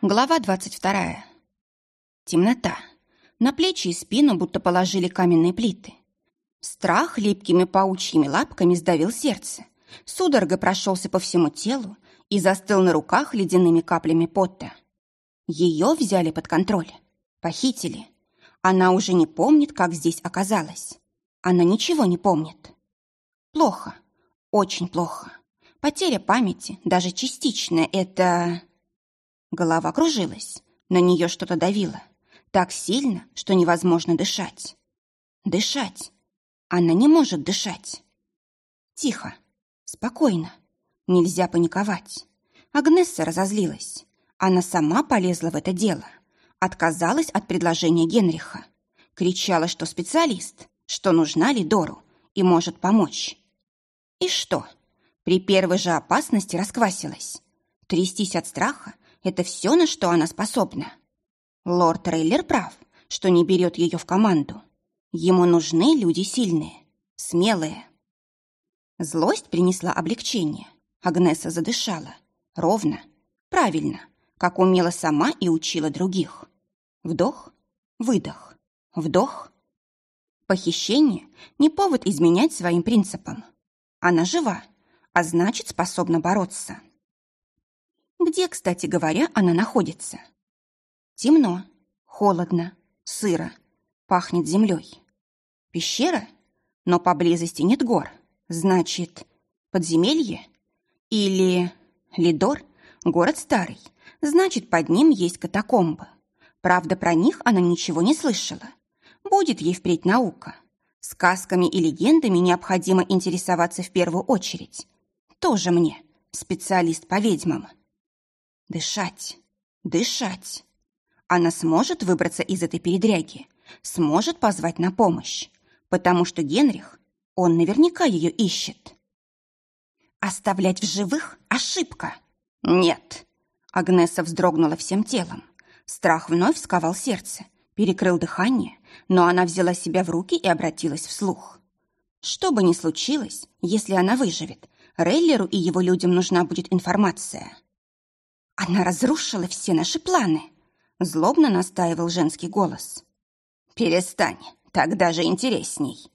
Глава двадцать вторая. Темнота. На плечи и спину будто положили каменные плиты. Страх липкими паучьими лапками сдавил сердце. Судорога прошелся по всему телу и застыл на руках ледяными каплями пота. Ее взяли под контроль. Похитили. Она уже не помнит, как здесь оказалась. Она ничего не помнит. Плохо. Очень плохо. Потеря памяти, даже частичная, это... Голова кружилась, на нее что-то давило. Так сильно, что невозможно дышать. Дышать. Она не может дышать. Тихо, спокойно. Нельзя паниковать. Агнесса разозлилась. Она сама полезла в это дело. Отказалась от предложения Генриха. Кричала, что специалист, что нужна Лидору и может помочь. И что? При первой же опасности расквасилась. Трястись от страха это все, на что она способна. Лорд Рейлер прав, что не берет ее в команду. Ему нужны люди сильные, смелые. Злость принесла облегчение. Агнеса задышала. Ровно, правильно, как умела сама и учила других. Вдох, выдох, вдох. Похищение – не повод изменять своим принципам. Она жива, а значит, способна бороться. Где, кстати говоря, она находится? Темно, холодно, сыро, пахнет землей. Пещера? Но поблизости нет гор. Значит, подземелье? Или Лидор? Город старый. Значит, под ним есть катакомбы. Правда, про них она ничего не слышала. Будет ей впредь наука. Сказками и легендами необходимо интересоваться в первую очередь. Тоже мне, специалист по ведьмам. Дышать, дышать. Она сможет выбраться из этой передряги, сможет позвать на помощь, потому что Генрих, он наверняка ее ищет. Оставлять в живых – ошибка. Нет. Агнеса вздрогнула всем телом. Страх вновь сковал сердце, перекрыл дыхание, но она взяла себя в руки и обратилась вслух. Что бы ни случилось, если она выживет, Рейлеру и его людям нужна будет информация. Она разрушила все наши планы, злобно настаивал женский голос. Перестань, так даже интересней.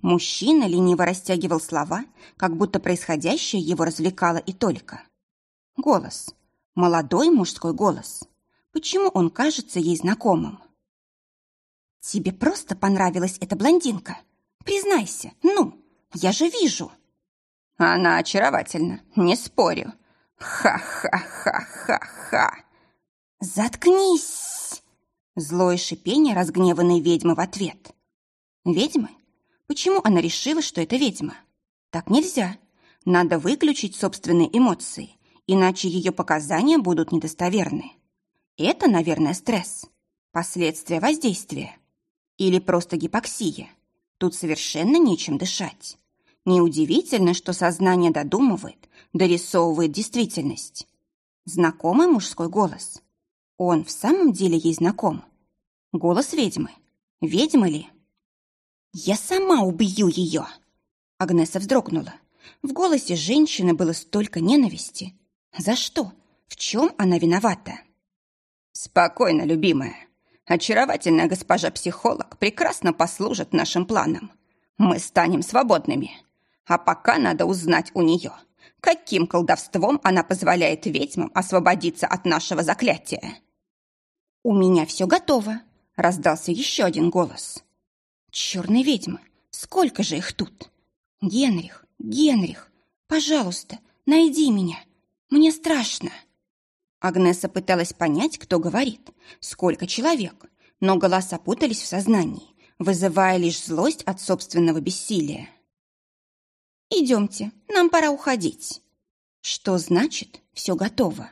Мужчина лениво растягивал слова, как будто происходящее его развлекало и только. Голос. Молодой мужской голос. Почему он кажется ей знакомым? «Тебе просто понравилась эта блондинка? Признайся, ну, я же вижу!» «Она очаровательна, не спорю», «Ха-ха-ха-ха-ха!» «Заткнись!» Злое шипение разгневанной ведьмы в ответ. «Ведьмы? Почему она решила, что это ведьма? Так нельзя. Надо выключить собственные эмоции, иначе ее показания будут недостоверны. Это, наверное, стресс, последствия воздействия. Или просто гипоксия. Тут совершенно нечем дышать. Неудивительно, что сознание додумывает, дорисовывает действительность. Знакомый мужской голос. Он в самом деле ей знаком. Голос ведьмы. Ведьмы ли? «Я сама убью ее!» Агнеса вздрогнула. В голосе женщины было столько ненависти. За что? В чем она виновата? «Спокойно, любимая. Очаровательная госпожа-психолог прекрасно послужит нашим планам. Мы станем свободными. А пока надо узнать у нее, каким колдовством она позволяет ведьмам освободиться от нашего заклятия. «У меня все готово», — раздался еще один голос. «Черные ведьмы, сколько же их тут? Генрих, Генрих, пожалуйста, найди меня, мне страшно». Агнеса пыталась понять, кто говорит, сколько человек, но голоса путались в сознании, вызывая лишь злость от собственного бессилия. «Идемте, нам пора уходить». Что значит «все готово»?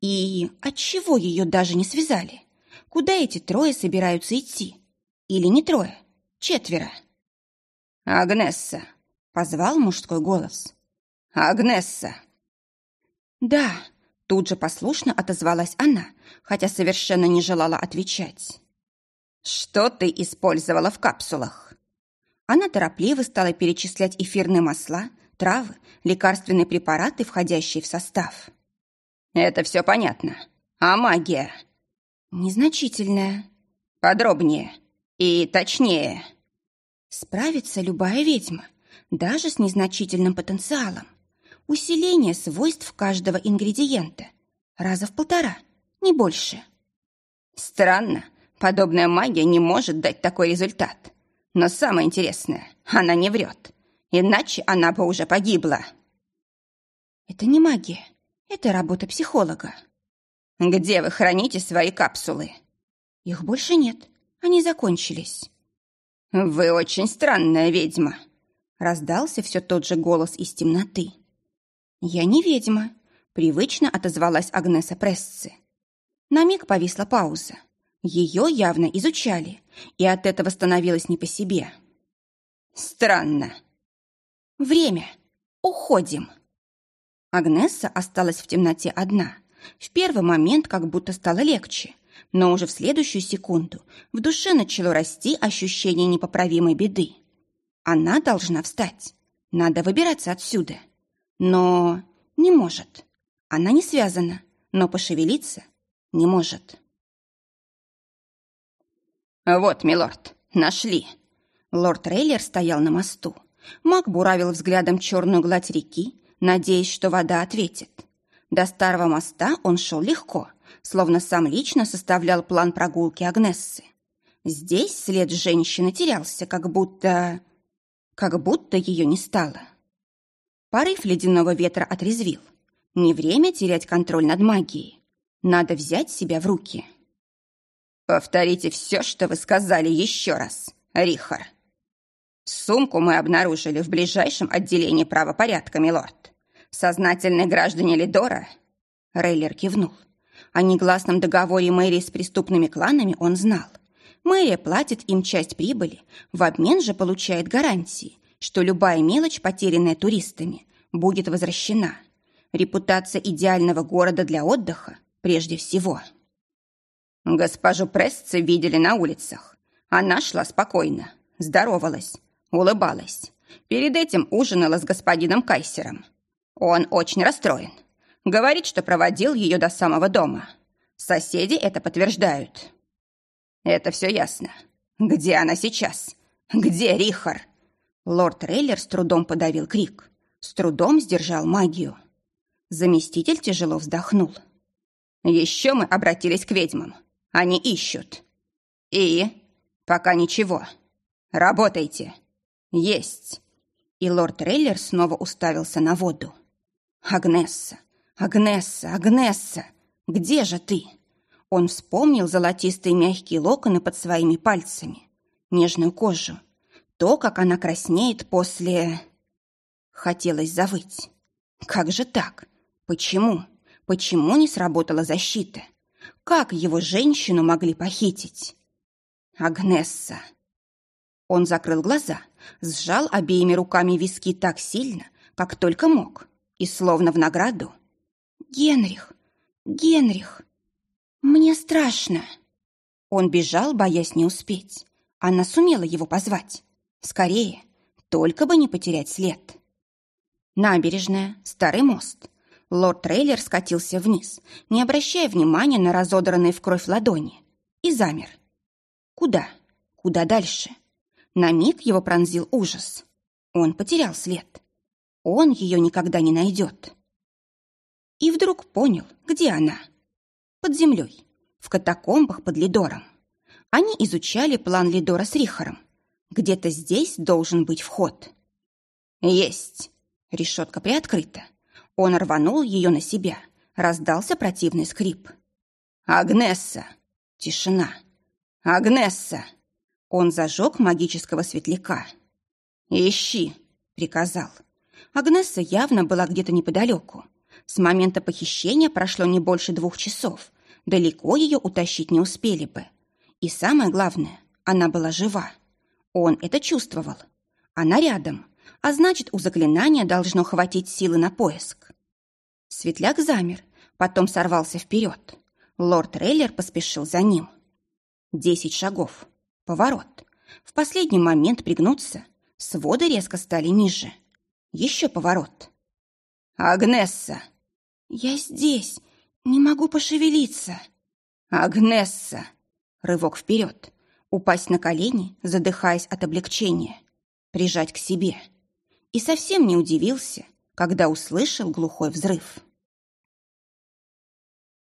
И отчего ее даже не связали? Куда эти трое собираются идти? Или не трое? Четверо. «Агнесса!» — позвал мужской голос. «Агнесса!» «Да!» — тут же послушно отозвалась она, хотя совершенно не желала отвечать. «Что ты использовала в капсулах?» Она торопливо стала перечислять эфирные масла, травы, лекарственные препараты, входящие в состав. «Это все понятно. А магия? Незначительная. Подробнее и точнее. Справится любая ведьма, даже с незначительным потенциалом. Усиление свойств каждого ингредиента. Раза в полтора, не больше. Странно, подобная магия не может дать такой результат. Но самое интересное, она не врет. Иначе она бы уже погибла. Это не магия, это работа психолога. Где вы храните свои капсулы? Их больше нет, они закончились. Вы очень странная ведьма. Раздался все тот же голос из темноты. Я не ведьма, привычно отозвалась Агнеса Прессы. На миг повисла пауза. Ее явно изучали, и от этого становилось не по себе. Странно. Время. Уходим. Агнесса осталась в темноте одна. В первый момент как будто стало легче, но уже в следующую секунду в душе начало расти ощущение непоправимой беды. Она должна встать. Надо выбираться отсюда. Но не может. Она не связана, но пошевелиться не может. «Вот, милорд, нашли!» Лорд Рейлер стоял на мосту. Маг буравил взглядом черную гладь реки, надеясь, что вода ответит. До старого моста он шел легко, словно сам лично составлял план прогулки Агнессы. Здесь след женщины терялся, как будто... как будто ее не стало. Порыв ледяного ветра отрезвил. Не время терять контроль над магией. Надо взять себя в руки. «Повторите все, что вы сказали еще раз, Рихар», Сумку мы обнаружили в ближайшем отделении правопорядка, милорд. Сознательные граждане Лидора...» Рейлер кивнул. О негласном договоре мэрии с преступными кланами он знал. Мэрия платит им часть прибыли, в обмен же получает гарантии, что любая мелочь, потерянная туристами, будет возвращена. Репутация идеального города для отдыха прежде всего. Госпожу Пресце видели на улицах. Она шла спокойно, здоровалась, улыбалась. Перед этим ужинала с господином Кайсером. Он очень расстроен. Говорит, что проводил ее до самого дома. Соседи это подтверждают. Это все ясно. Где она сейчас? Где Рихар? Лорд Рейлер с трудом подавил крик. С трудом сдержал магию. Заместитель тяжело вздохнул. Еще мы обратились к ведьмам. Они ищут. И пока ничего. Работайте. «Есть!» И лорд Рейлер снова уставился на воду. «Агнесса! Агнесса! Агнесса! Где же ты?» Он вспомнил золотистые мягкие локоны под своими пальцами, нежную кожу, то, как она краснеет после... Хотелось завыть. Как же так? Почему? Почему не сработала защита? Как его женщину могли похитить? Агнесса. Он закрыл глаза, сжал обеими руками виски так сильно, как только мог, и словно в награду. «Генрих! Генрих! Мне страшно!» Он бежал, боясь не успеть. Она сумела его позвать. Скорее, только бы не потерять след. Набережная, старый мост. Лорд Трейлер скатился вниз, не обращая внимания на разодранные в кровь ладони, и замер. Куда? Куда дальше? На миг его пронзил ужас. Он потерял след. Он ее никогда не найдет. И вдруг понял, где она. Под землей, в катакомбах под Лидором. Они изучали план Лидора с Рихаром. Где-то здесь должен быть вход. Есть. Решетка приоткрыта. Он рванул ее на себя. Раздался противный скрип. «Агнесса!» Тишина. «Агнесса!» Он зажег магического светляка. «Ищи!» — приказал. Агнесса явно была где-то неподалеку. С момента похищения прошло не больше двух часов. Далеко ее утащить не успели бы. И самое главное, она была жива. Он это чувствовал. Она рядом, а значит, у заклинания должно хватить силы на поиск. Светляк замер, потом сорвался вперед. Лорд Рейлер поспешил за ним. Десять шагов. Поворот. В последний момент пригнуться. Своды резко стали ниже. Еще поворот. «Агнесса!» «Я здесь! «Не могу пошевелиться». «Агнесса!» Рывок вперед. Упасть на колени, задыхаясь от облегчения. Прижать к себе. И совсем не удивился, когда услышал глухой взрыв.